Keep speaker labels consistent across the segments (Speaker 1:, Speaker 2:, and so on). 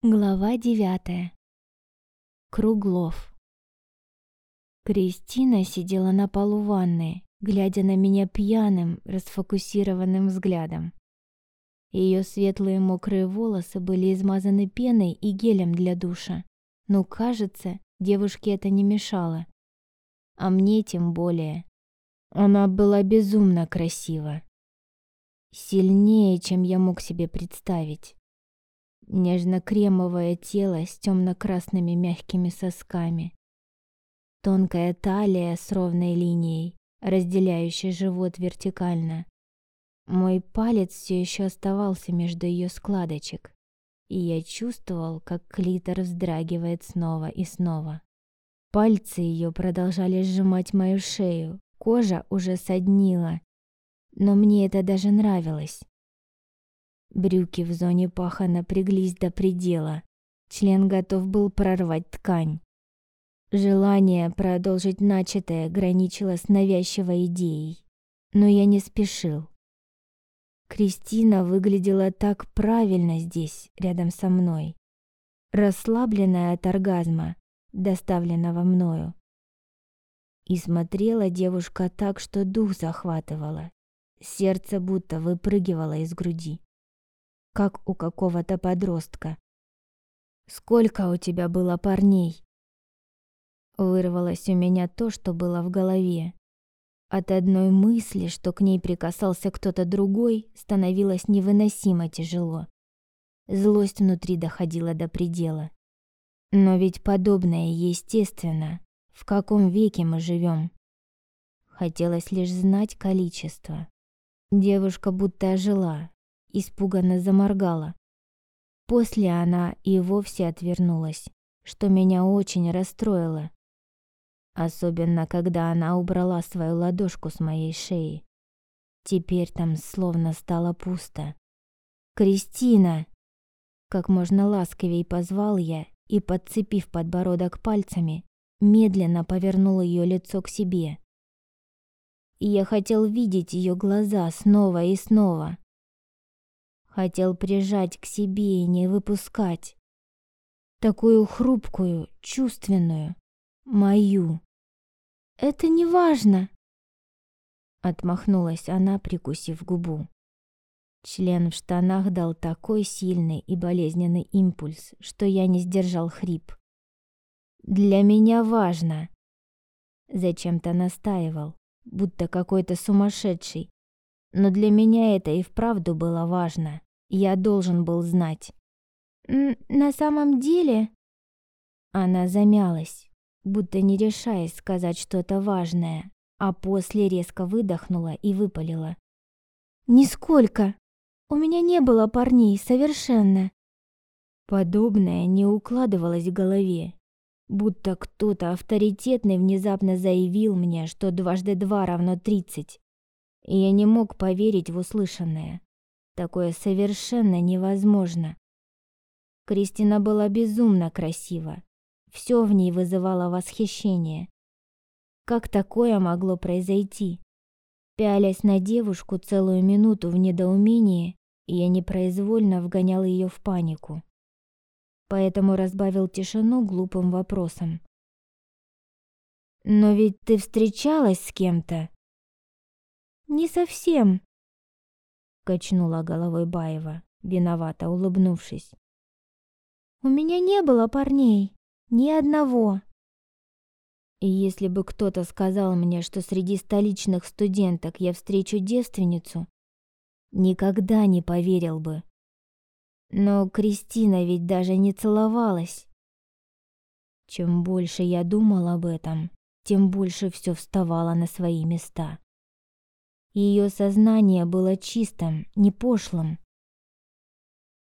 Speaker 1: Глава девятая. Круглов. Кристина сидела на полу ванны, глядя на меня пьяным, расфокусированным взглядом. Ее светлые мокрые волосы были измазаны пеной и гелем для душа. Но, кажется, девушке это не мешало. А мне тем более. Она была безумно красива. Сильнее, чем я мог себе представить. Нежно-кремовое тело с темно-красными мягкими сосками. Тонкая талия с ровной линией, разделяющей живот вертикально. Мой палец все еще оставался между ее складочек, и я чувствовал, как клитор вздрагивает снова и снова. Пальцы ее продолжали сжимать мою шею, кожа уже соднила, но мне это даже нравилось. Брюки в зоне паха напряглись до предела. Член готов был прорвать ткань. Желание продолжить начатое граничило с навязчивой идеей, но я не спешил. Кристина выглядела так правильно здесь, рядом со мной, расслабленная от оргазма, доставленного мною. И смотрела девушка так, что дух захватывало, сердце будто выпрыгивало из груди как у какого-то подростка. «Сколько у тебя было парней?» Вырвалось у меня то, что было в голове. От одной мысли, что к ней прикасался кто-то другой, становилось невыносимо тяжело. Злость внутри доходила до предела. Но ведь подобное естественно. В каком веке мы живем? Хотелось лишь знать количество. Девушка будто ожила, испуганно заморгала. После она и вовсе отвернулась, что меня очень расстроило. Особенно, когда она убрала свою ладошку с моей шеи. Теперь там словно стало пусто. «Кристина!» Как можно ласковей позвал я и, подцепив подбородок пальцами, медленно повернул ее лицо к себе. И я хотел видеть ее глаза снова и снова, Хотел прижать к себе и не выпускать. Такую хрупкую, чувственную, мою. Это не важно. Отмахнулась она, прикусив губу. Член в штанах дал такой сильный и болезненный импульс, что я не сдержал хрип. Для меня важно. Зачем-то настаивал, будто какой-то сумасшедший. Но для меня это и вправду было важно. Я должен был знать. «На самом деле...» Она замялась, будто не решаясь сказать что-то важное, а после резко выдохнула и выпалила. «Нисколько! У меня не было парней, совершенно!» Подобное не укладывалось в голове, будто кто-то авторитетный внезапно заявил мне, что дважды два равно тридцать, и я не мог поверить в услышанное. Такое совершенно невозможно. Кристина была безумно красива. Все в ней вызывало восхищение. Как такое могло произойти? Пялясь на девушку целую минуту в недоумении, я непроизвольно вгонял ее в панику. Поэтому разбавил тишину глупым вопросом. «Но ведь ты встречалась с кем-то?» «Не совсем», качнула головой Баева, виновато улыбнувшись. У меня не было парней, ни одного. И если бы кто-то сказал мне, что среди столичных студенток я встречу девственницу, никогда не поверил бы. Но Кристина ведь даже не целовалась. Чем больше я думал об этом, тем больше все вставало на свои места. Ее сознание было чистым, не пошлым.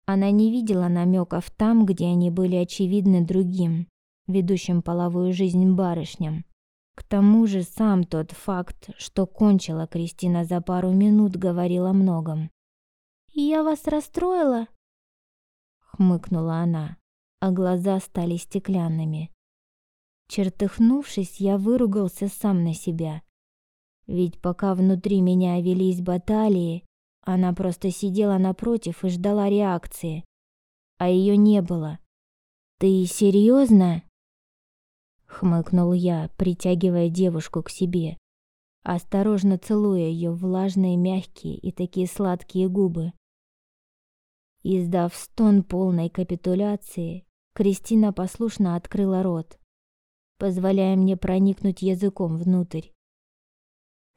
Speaker 1: Она не видела намеков там, где они были очевидны другим, ведущим половую жизнь барышням. К тому же сам тот факт, что кончила Кристина за пару минут, говорил о многом. «Я вас расстроила?» Хмыкнула она, а глаза стали стеклянными. Чертыхнувшись, я выругался сам на себя. Ведь пока внутри меня велись баталии, она просто сидела напротив и ждала реакции. А ее не было. Ты серьезно? хмыкнул я, притягивая девушку к себе, осторожно целуя ее влажные, мягкие и такие сладкие губы. Издав стон полной капитуляции, Кристина послушно открыла рот, позволяя мне проникнуть языком внутрь.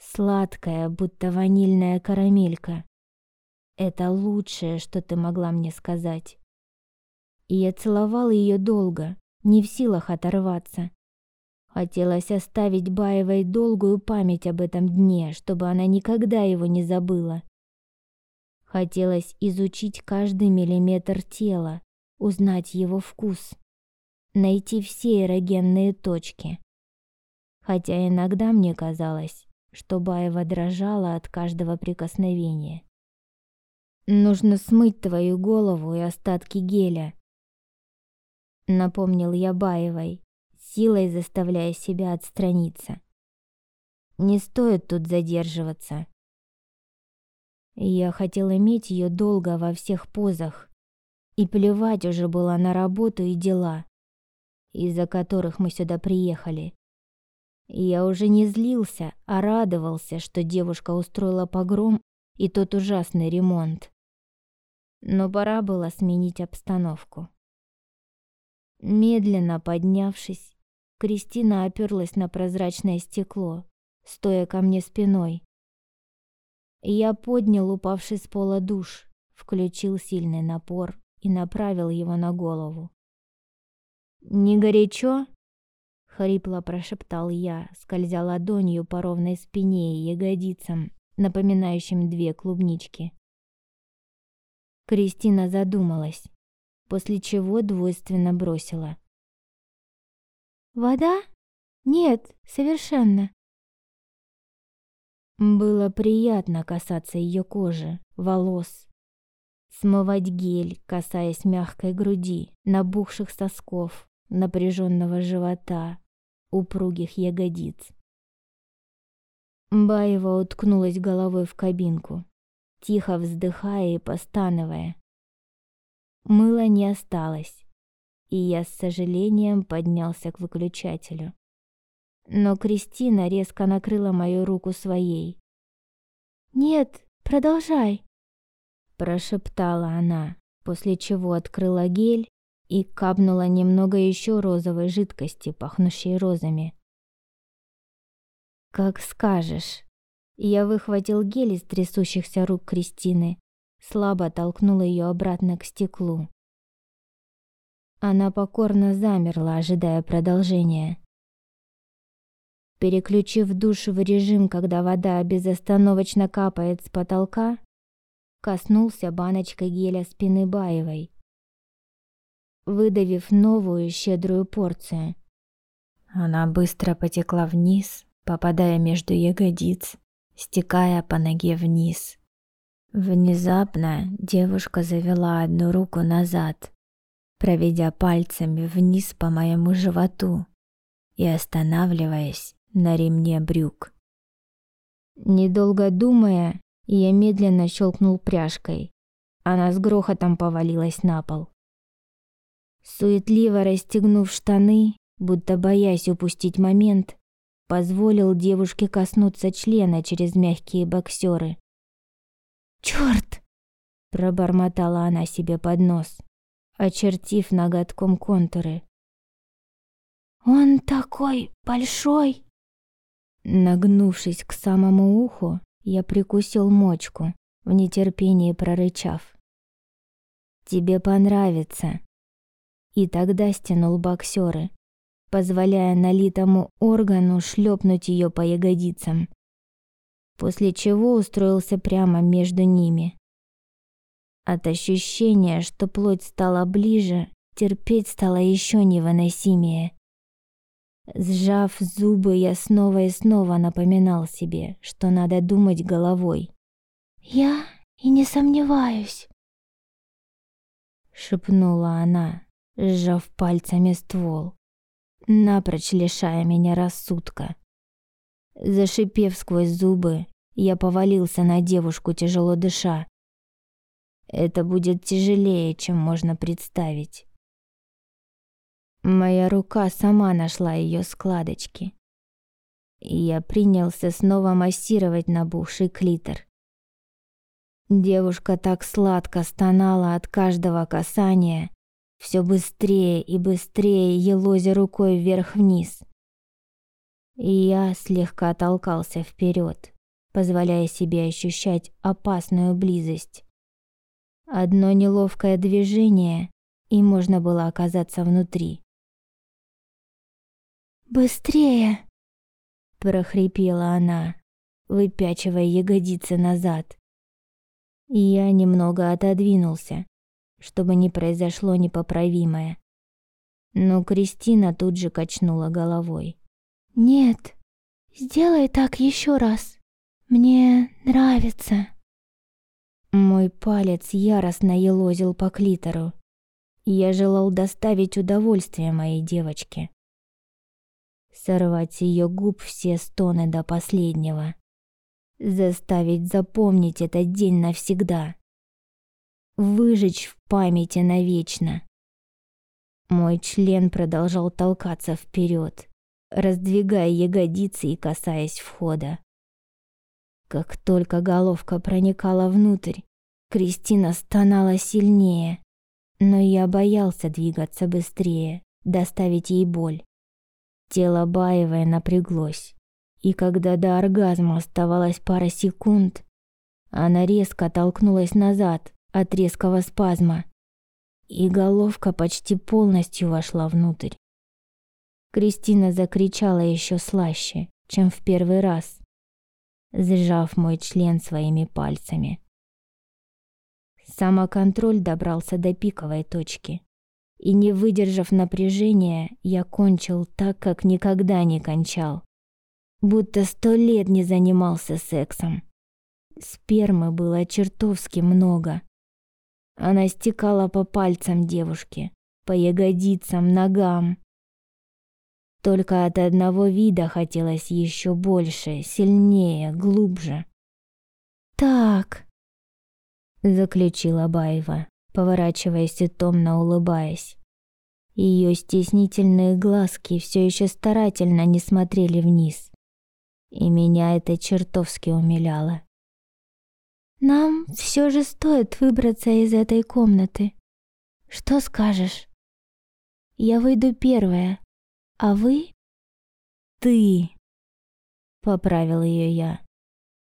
Speaker 1: Сладкая, будто ванильная карамелька. Это лучшее, что ты могла мне сказать. И я целовал ее долго, не в силах оторваться. Хотелось оставить Баевой долгую память об этом дне, чтобы она никогда его не забыла. Хотелось изучить каждый миллиметр тела, узнать его вкус, найти все эрогенные точки. Хотя иногда мне казалось, что Баева дрожала от каждого прикосновения. Нужно смыть твою голову и остатки геля, напомнил я Баевой, силой заставляя себя отстраниться. Не стоит тут задерживаться. Я хотел иметь ее долго во всех позах, и плевать уже было на работу и дела, из-за которых мы сюда приехали. Я уже не злился, а радовался, что девушка устроила погром и тот ужасный ремонт. Но пора было сменить обстановку. Медленно поднявшись, Кристина оперлась на прозрачное стекло, стоя ко мне спиной. Я поднял упавший с пола душ, включил сильный напор и направил его на голову. «Не горячо?» — хрипло прошептал я, скользя ладонью по ровной спине и ягодицам, напоминающим две клубнички. Кристина задумалась, после чего двойственно бросила. «Вода? Нет, совершенно. Было приятно касаться ее кожи, волос, смывать гель, касаясь мягкой груди, набухших сосков, напряженного живота, упругих ягодиц. Баева уткнулась головой в кабинку, тихо вздыхая и постановая. Мыла не осталось, и я с сожалением поднялся к выключателю но Кристина резко накрыла мою руку своей. «Нет, продолжай», – прошептала она, после чего открыла гель и капнула немного еще розовой жидкости, пахнущей розами. «Как скажешь». Я выхватил гель из трясущихся рук Кристины, слабо толкнул ее обратно к стеклу. Она покорно замерла, ожидая продолжения. Переключив душ в режим, когда вода безостановочно капает с потолка, коснулся баночкой геля спины Баевой, выдавив новую щедрую порцию. Она быстро потекла вниз, попадая между ягодиц, стекая по ноге вниз. Внезапно девушка завела одну руку назад, проведя пальцами вниз по моему животу и останавливаясь на ремне брюк. Недолго думая, я медленно щелкнул пряжкой. Она с грохотом повалилась на пол. Суетливо расстегнув штаны, будто боясь упустить момент, позволил девушке коснуться члена через мягкие боксеры. «Чёрт!» – пробормотала она себе под нос, очертив ноготком контуры. «Он такой большой!» Нагнувшись к самому уху, я прикусил мочку, в нетерпении прорычав. «Тебе понравится!» И тогда стянул боксеры, позволяя налитому органу шлепнуть ее по ягодицам, после чего устроился прямо между ними. От ощущения, что плоть стала ближе, терпеть стало еще невыносимее. Сжав зубы, я снова и снова напоминал себе, что надо думать головой. «Я и не сомневаюсь», — шепнула она, сжав пальцами ствол, напрочь лишая меня рассудка. Зашипев сквозь зубы, я повалился на девушку, тяжело дыша. Это будет тяжелее, чем можно представить. Моя рука сама нашла ее складочки. Я принялся снова массировать набухший клитор. Девушка так сладко стонала от каждого касания, все быстрее и быстрее елозя рукой вверх-вниз. И я слегка толкался вперед, позволяя себе ощущать опасную близость. Одно неловкое движение, и можно было оказаться внутри. «Быстрее!» – прохрипела она, выпячивая ягодицы назад. И я немного отодвинулся, чтобы не произошло непоправимое. Но Кристина тут же качнула головой. «Нет, сделай так еще раз. Мне нравится». Мой палец яростно елозил по клитору. Я желал доставить удовольствие моей девочке. Сорвать с ее губ все стоны до последнего. Заставить запомнить этот день навсегда. Выжечь в памяти навечно. Мой член продолжал толкаться вперед, раздвигая ягодицы и касаясь входа. Как только головка проникала внутрь, Кристина стонала сильнее, но я боялся двигаться быстрее, доставить ей боль. Тело Баевой напряглось, и когда до оргазма оставалось пара секунд, она резко толкнулась назад от резкого спазма, и головка почти полностью вошла внутрь. Кристина закричала еще слаще, чем в первый раз, сжав мой член своими пальцами. Самоконтроль добрался до пиковой точки. И не выдержав напряжения, я кончил так, как никогда не кончал. Будто сто лет не занимался сексом. Спермы было чертовски много. Она стекала по пальцам девушки, по ягодицам, ногам, только от одного вида хотелось еще больше, сильнее, глубже. «Так», — заключила Баева, поворачиваясь и томно улыбаясь. Ее стеснительные глазки все еще старательно не смотрели вниз. И меня это чертовски умиляло. «Нам все же стоит выбраться из этой комнаты. Что скажешь?» «Я выйду первая, а вы? Ты, поправил ее я,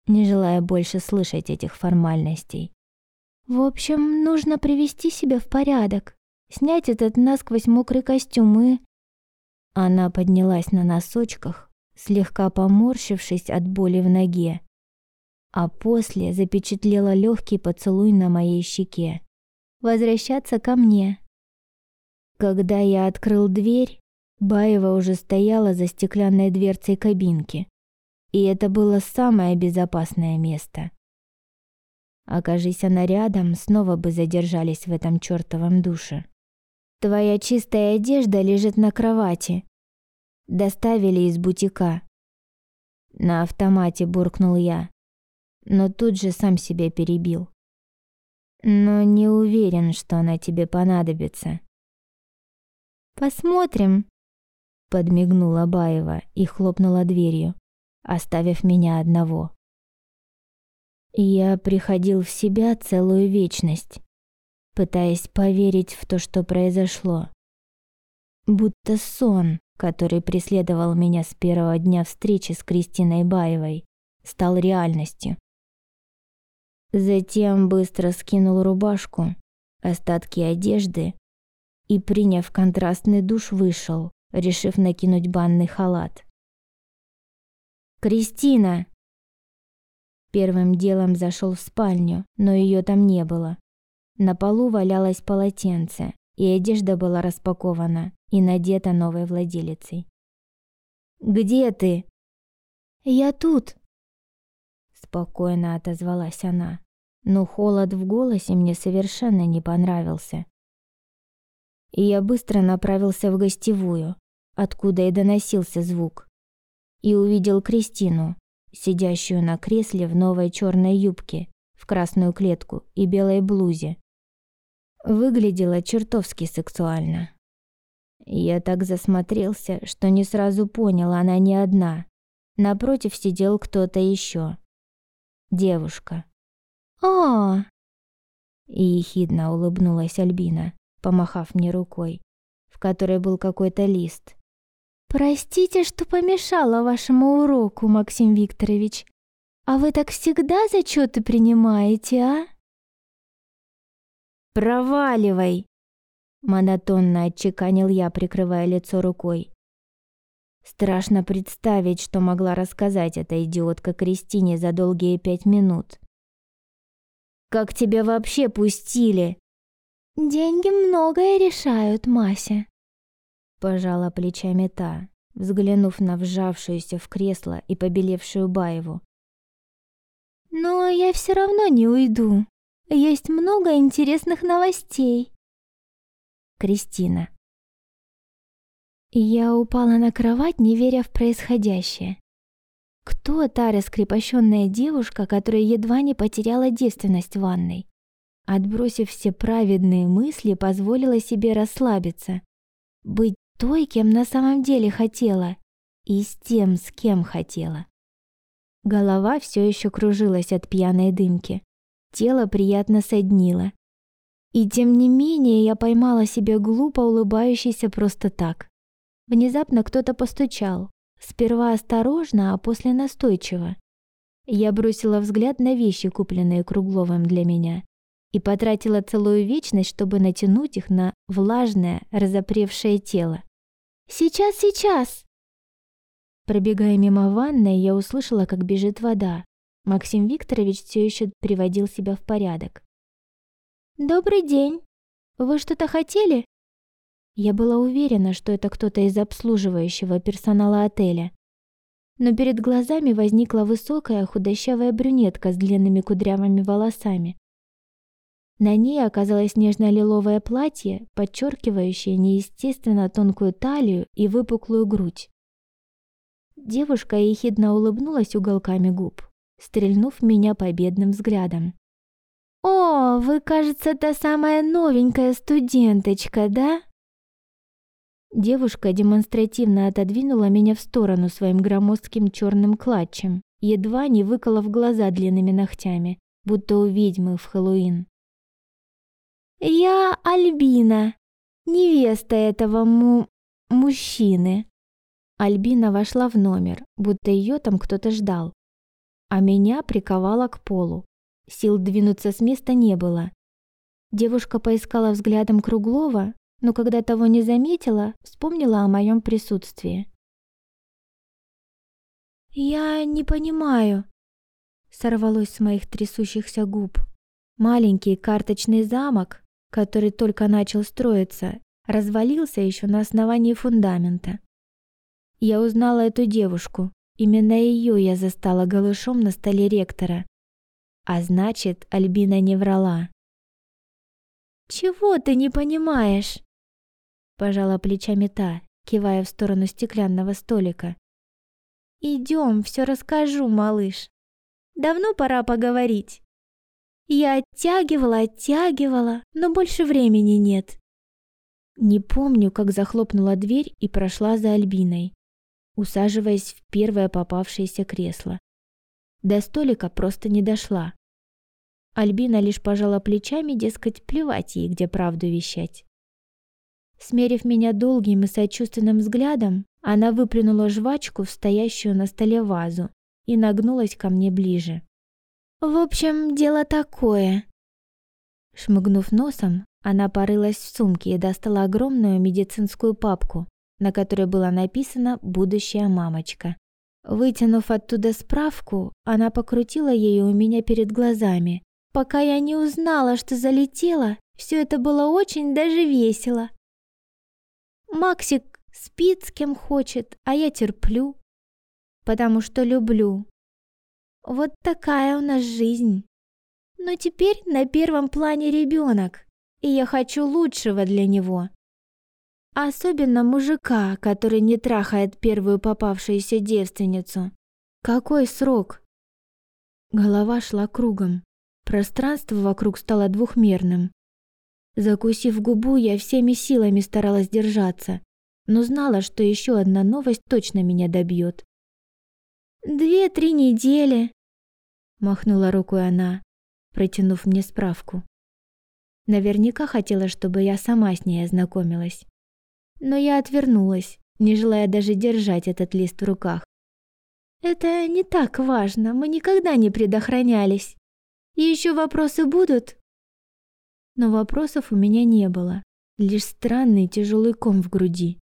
Speaker 1: не желая больше слышать этих формальностей. В общем, нужно привести себя в порядок, снять этот насквозь мокрый костюм и... Она поднялась на носочках, слегка поморщившись от боли в ноге, а после запечатлела легкий поцелуй на моей щеке. Возвращаться ко мне. Когда я открыл дверь, Баева уже стояла за стеклянной дверцей кабинки, и это было самое безопасное место. Окажись она рядом, снова бы задержались в этом чертовом душе. Твоя чистая одежда лежит на кровати. Доставили из бутика. На автомате буркнул я, но тут же сам себя перебил. Но не уверен, что она тебе понадобится. Посмотрим, подмигнула Баева и хлопнула дверью, оставив меня одного. Я приходил в себя целую вечность, пытаясь поверить в то, что произошло. Будто сон, который преследовал меня с первого дня встречи с Кристиной Баевой, стал реальностью. Затем быстро скинул рубашку, остатки одежды и, приняв контрастный душ, вышел, решив накинуть банный халат. «Кристина!» Первым делом зашел в спальню, но ее там не было. На полу валялось полотенце, и одежда была распакована и надета новой владелицей. «Где ты?» «Я тут», — спокойно отозвалась она, но холод в голосе мне совершенно не понравился. И я быстро направился в гостевую, откуда и доносился звук, и увидел Кристину, сидящую на кресле в новой черной юбке, в красную клетку и белой блузе. Выглядела чертовски сексуально. Я так засмотрелся, что не сразу понял, она не одна. Напротив сидел кто-то еще. Девушка.
Speaker 2: «А,
Speaker 1: И ехидно улыбнулась Альбина, помахав мне рукой, в которой был какой-то лист.
Speaker 2: простите, что помешала вашему уроку, Максим Викторович. А вы так всегда зачеты принимаете, а?»
Speaker 1: «Проваливай!» Монотонно отчеканил я, прикрывая лицо рукой. Страшно представить, что могла рассказать эта идиотка Кристине за долгие пять минут. «Как тебя вообще пустили?»
Speaker 2: «Деньги многое решают, Мася», —
Speaker 1: пожала плечами та, взглянув на вжавшуюся в кресло и побелевшую Баеву.
Speaker 2: «Но я все равно не уйду. Есть много интересных новостей».
Speaker 1: Кристина.
Speaker 2: Я упала на кровать, не веря в происходящее. Кто та раскрепощенная девушка, которая едва не потеряла девственность в ванной? Отбросив все праведные мысли, позволила себе расслабиться. Быть той, кем на самом деле хотела, и с тем, с кем хотела. Голова все еще кружилась от пьяной дымки. Тело приятно соднило. И тем не менее я поймала себя глупо улыбающейся просто так. Внезапно кто-то постучал. Сперва осторожно, а после настойчиво. Я бросила взгляд на вещи, купленные Кругловым для меня, и потратила целую вечность, чтобы натянуть их на влажное, разопревшее тело. «Сейчас, сейчас!» Пробегая мимо ванной, я услышала, как бежит вода. Максим Викторович все еще приводил себя в порядок. «Добрый день. Вы что-то хотели?» Я была уверена, что это кто-то из обслуживающего персонала отеля. Но перед глазами возникла высокая худощавая брюнетка с длинными кудрявыми волосами. На ней оказалось нежно-лиловое платье, подчеркивающее неестественно тонкую талию и выпуклую грудь. Девушка ехидно улыбнулась уголками губ, стрельнув меня победным взглядом. «О, вы, кажется, та самая новенькая студенточка, да?» Девушка демонстративно отодвинула меня в сторону своим громоздким черным клатчем, едва не выколов глаза длинными ногтями, будто у ведьмы в Хэллоуин. «Я Альбина, невеста этого му... мужчины». Альбина вошла в номер, будто ее там кто-то ждал, а меня приковала к полу, Сил двинуться с места не было. Девушка поискала взглядом Круглова, но когда того не заметила, вспомнила о моем присутствии. «Я не понимаю», — сорвалось с моих трясущихся губ. Маленький карточный замок, который только начал строиться, развалился еще на основании фундамента. Я узнала эту девушку. Именно ее я застала голышом на столе ректора. А значит, Альбина не врала. «Чего ты не понимаешь?» Пожала плечами та, кивая в сторону стеклянного столика. «Идем, все расскажу, малыш. Давно пора поговорить. Я оттягивала, оттягивала, но больше времени нет». Не помню, как захлопнула дверь и прошла за Альбиной, усаживаясь в первое попавшееся кресло. До столика просто не дошла. Альбина лишь пожала плечами, дескать, плевать ей, где правду вещать. Смерив меня долгим и сочувственным взглядом, она выплюнула жвачку в стоящую на столе вазу и нагнулась ко мне ближе. «В общем, дело такое». Шмыгнув носом, она порылась в сумке и достала огромную медицинскую папку, на которой было написано «Будущая мамочка». Вытянув оттуда справку, она покрутила ею у меня перед глазами. Пока я не узнала, что залетела, все это было очень даже весело. Максик спит с кем хочет, а я терплю, потому что люблю. Вот такая у нас жизнь. Но теперь на первом плане ребенок, и я хочу лучшего для него. Особенно мужика, который не трахает первую попавшуюся девственницу. Какой срок? Голова шла кругом. Пространство вокруг стало двухмерным. Закусив губу, я всеми силами старалась держаться, но знала, что еще одна новость точно меня добьет. «Две-три недели», — махнула рукой она, протянув мне справку. Наверняка хотела, чтобы я сама с ней ознакомилась. Но я отвернулась, не желая даже держать этот лист в руках. «Это не так важно, мы никогда не предохранялись. И еще вопросы будут?» Но вопросов у меня не было, лишь странный тяжелый ком в груди,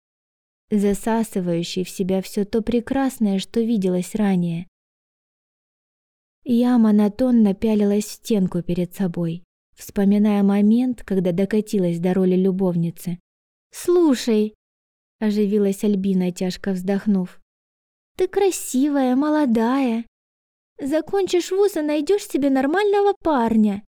Speaker 2: засасывающий в себя все то прекрасное, что виделось ранее. Я монотонно пялилась в стенку перед собой, вспоминая момент, когда докатилась до роли любовницы. «Слушай!» – оживилась Альбина, тяжко вздохнув. «Ты красивая, молодая. Закончишь вуз и найдешь себе нормального парня.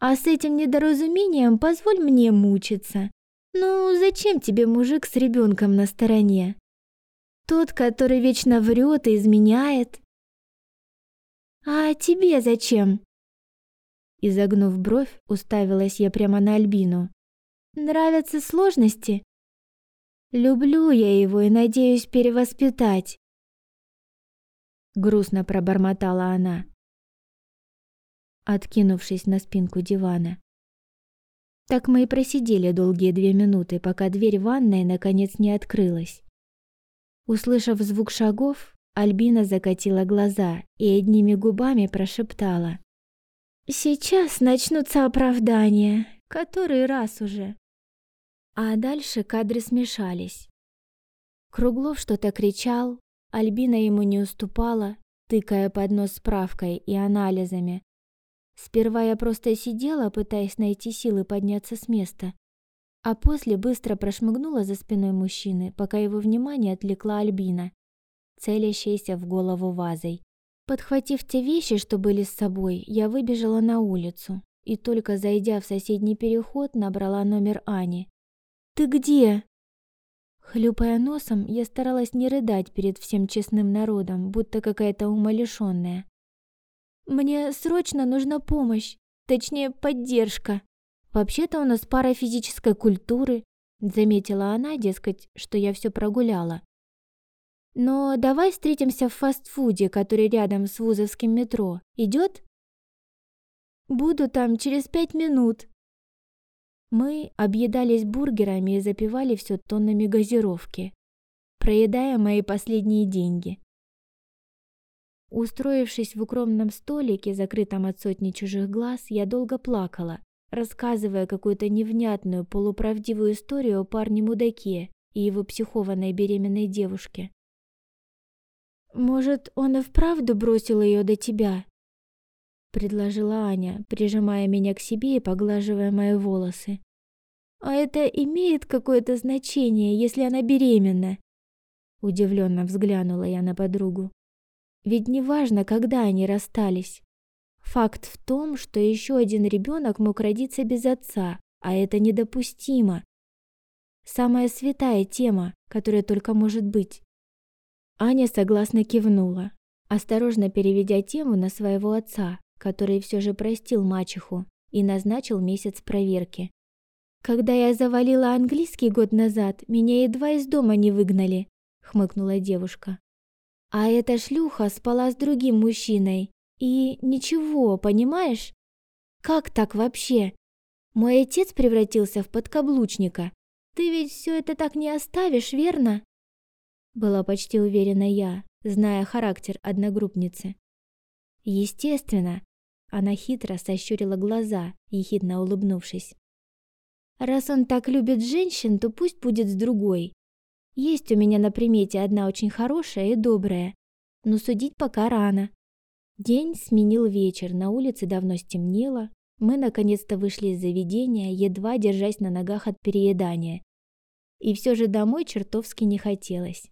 Speaker 2: А с этим недоразумением позволь мне мучиться. Ну, зачем тебе мужик с ребенком на стороне? Тот, который вечно врет и изменяет. А тебе зачем? Изогнув бровь, уставилась я прямо на Альбину. Нравятся сложности? Люблю я его и надеюсь перевоспитать. Грустно пробормотала она откинувшись на спинку дивана. Так мы и просидели долгие две минуты, пока дверь ванной наконец не открылась. Услышав звук шагов, Альбина закатила глаза и одними губами прошептала. «Сейчас начнутся оправдания, который раз уже». А дальше кадры смешались. Круглов что-то кричал, Альбина ему не уступала, тыкая под нос справкой и анализами, Сперва я просто сидела, пытаясь найти силы подняться с места, а после быстро прошмыгнула за спиной мужчины, пока его внимание отвлекла Альбина, целящаяся в голову вазой. Подхватив те вещи, что были с собой, я выбежала на улицу и только зайдя в соседний переход, набрала номер Ани. «Ты где?» Хлюпая носом, я старалась не рыдать перед всем честным народом, будто какая-то умалишенная. Мне срочно нужна помощь, точнее, поддержка. Вообще-то у нас пара физической культуры, заметила она, дескать, что я все прогуляла. Но давай встретимся в фастфуде, который рядом с вузовским метро. Идет? Буду там через пять минут. Мы объедались бургерами и запивали все тоннами газировки, проедая мои последние деньги. Устроившись в укромном столике, закрытом от сотни чужих глаз, я долго плакала, рассказывая какую-то невнятную полуправдивую историю о парне-мудаке и его психованной беременной девушке. «Может, он и вправду бросил ее до тебя?» предложила Аня, прижимая меня к себе и поглаживая мои волосы. «А это имеет какое-то значение, если она беременна?» Удивленно взглянула я на подругу. Ведь неважно, когда они расстались. Факт в том, что еще один ребенок мог родиться без отца, а это недопустимо. Самая святая тема, которая только может быть. Аня согласно кивнула, осторожно переведя тему на своего отца, который все же простил мачеху и назначил месяц проверки. Когда я завалила английский год назад, меня едва из дома не выгнали, хмыкнула девушка. А эта шлюха спала с другим мужчиной. И ничего, понимаешь? Как так вообще? Мой отец превратился в подкаблучника. Ты ведь все это так не оставишь, верно? Была почти уверена я, зная характер одногруппницы. Естественно, она хитро сощурила глаза, ехидно улыбнувшись. Раз он так любит женщин, то пусть будет с другой. Есть у меня на примете одна очень хорошая и добрая, но судить пока рано. День сменил вечер, на улице давно стемнело. Мы наконец-то вышли из заведения, едва держась на ногах от переедания. И все же домой чертовски не хотелось.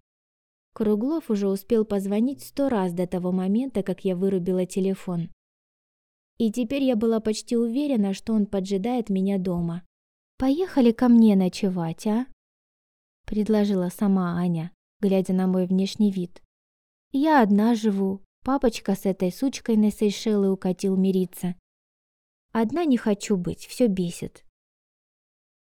Speaker 2: Круглов уже успел позвонить сто раз до того момента, как я вырубила телефон. И теперь я была почти уверена, что он поджидает меня дома. «Поехали ко мне ночевать, а?» Предложила сама Аня, глядя на мой внешний вид. Я одна живу, папочка с этой сучкой на Сейшелы укатил мириться. Одна не хочу быть, все бесит.